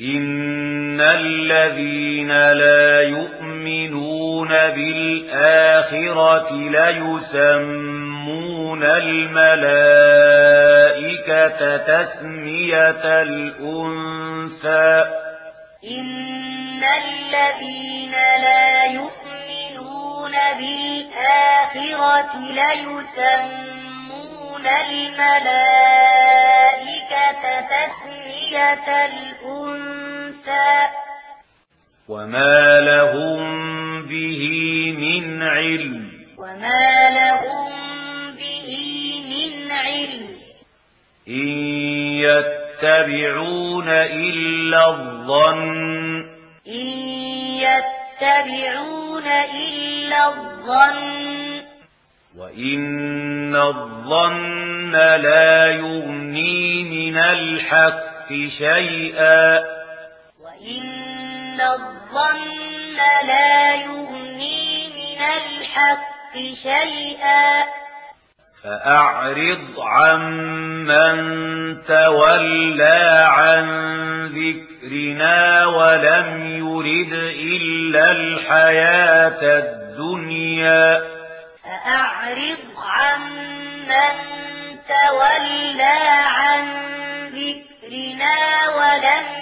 إن الذين لا يؤمنون بالآخرة ليسمون الملائكة تسمية الأنسى إن الذين لا يؤمنون بالآخرة ليسمون الملائكة تسمية الأنسى وَمَا لَهُم بِهِ مِنْ عِلْمٍ وَمَا لَهُم بِهِ مِنْ عِلْمٍ إِن يَتَّبِعُونَ إِلَّا الظَّنَّ إِن يَتَّبِعُونَ إِلَّا الظَّنَّ وَإِنَّ الظَّنَّ لَا يُغْنِي مِنَ الْحَقِّ شَيْئًا الظن لا يغني من الحق شيئا فأعرض عمن تولى عن ذكرنا ولم يرد إلا الحياة الدنيا فأعرض عمن تولى عن ذكرنا ولم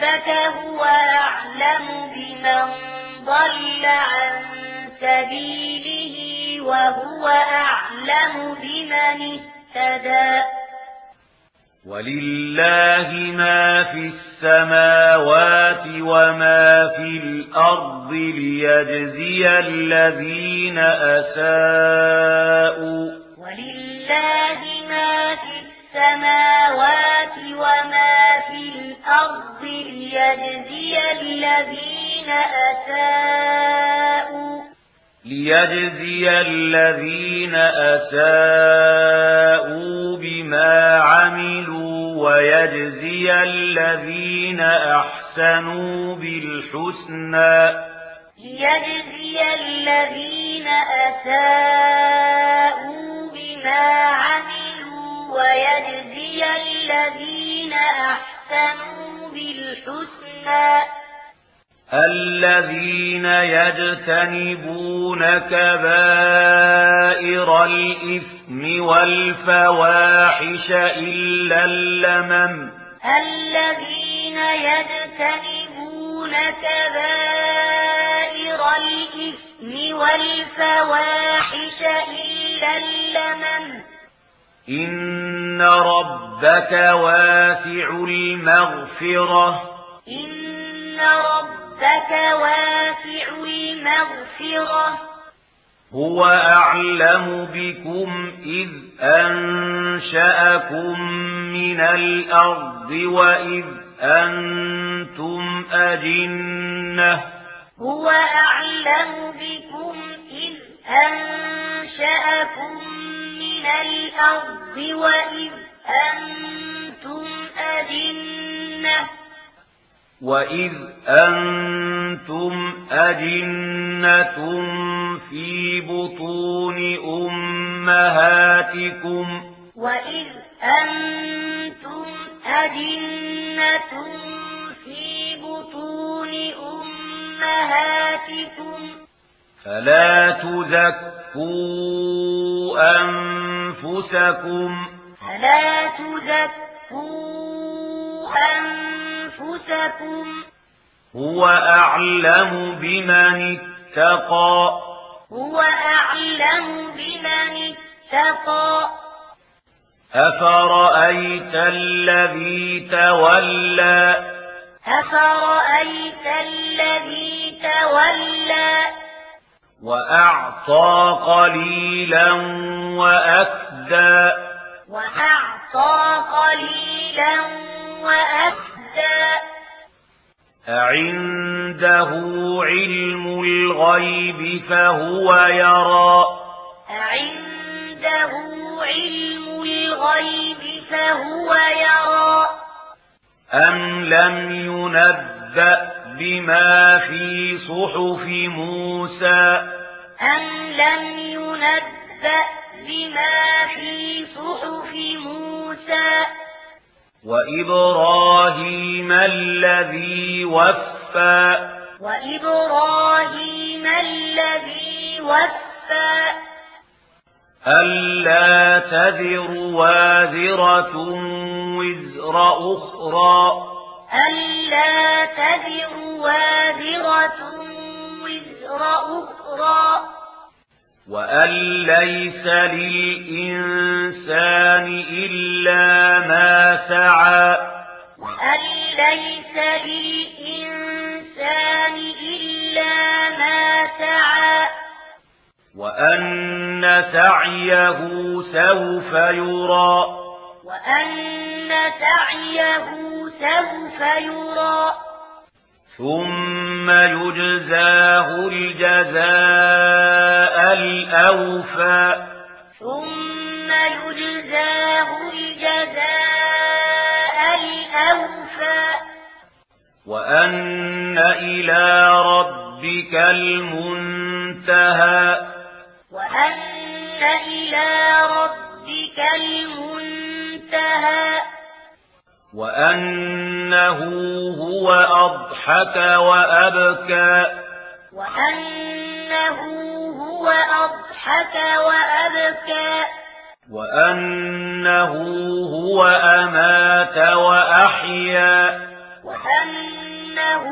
ربك هو أعلم بمن ضل عن سبيله وهو أعلم بمن اهتدى. ولله ما في السماوات وما في الأرض ليجزي الذين أساءوا. ولله ليجزي الذين أساءوا بما عملوا ويجزي الذين أحسنوا بالحسنى ليجزي الذين أساءوا الذين يجتنبون كبائر الإثم والفواحش إلا اللمم. الذين يجتنبون كبائر الإثم والفواحش إلا اللمم. إن ربك واسع المغفرة. إن ربك ربك واسع المغفرة. هو أعلم بكم إذ أنشأكم من الأرض وإذ أنتم أجنة. هو أعلم بكم إذ أنشأكم من الأرض وإذ أنتم أجنة. وَإِذْ أَنْتُمْ أَجِنَّةٌ فِي بُطُونِ أُمَّهَاتِكُمْ وَإِذْ أَنْتُمْ أَجِنَّةٌ فِي بُطُونِ أُمَّهَاتِكُمْ فَلَا تُزَكُّوا أَنفُسَكُمْ فَلَا تُزَكُّوا أَنفُسَكُمْ أنفسكم هو أعلم بمن اتقى. هو أعلم بمن اتقى. أفرأيت الذي تولى؟ أفرأيت الذي تولى؟ وأعطى قليلا وأكدى. وأعطى قليلا وأكدى. أعنده علم الغيب فهو يرى أعنده علم الغيب فهو يرى أم لم ينبأ بما في صحف موسى أم لم ينبأ بما في صحف موسى وإبراهيم الذي وفى وإبراهيم الذي وفى ألا تذر وازرة وزر أخرى ألا تذر وازرة وزر أخرى وأن ليس للإنسان إلا ما سعى وأن ليس للإنسان إلا ما سعى وأن سعيه سوف يرى وأن سعيه سوف يرى ثم يجزاه الجزاء الأوفى. ثم يجزاه الجزاء الأوفى. وأن إلى ربك المنتهى. وأن إلى ربك المنتهى. وأنه هو أضحك وأبكى وأنه هو أضحك وأبكى وأنه هو أمات وأحيا وأنه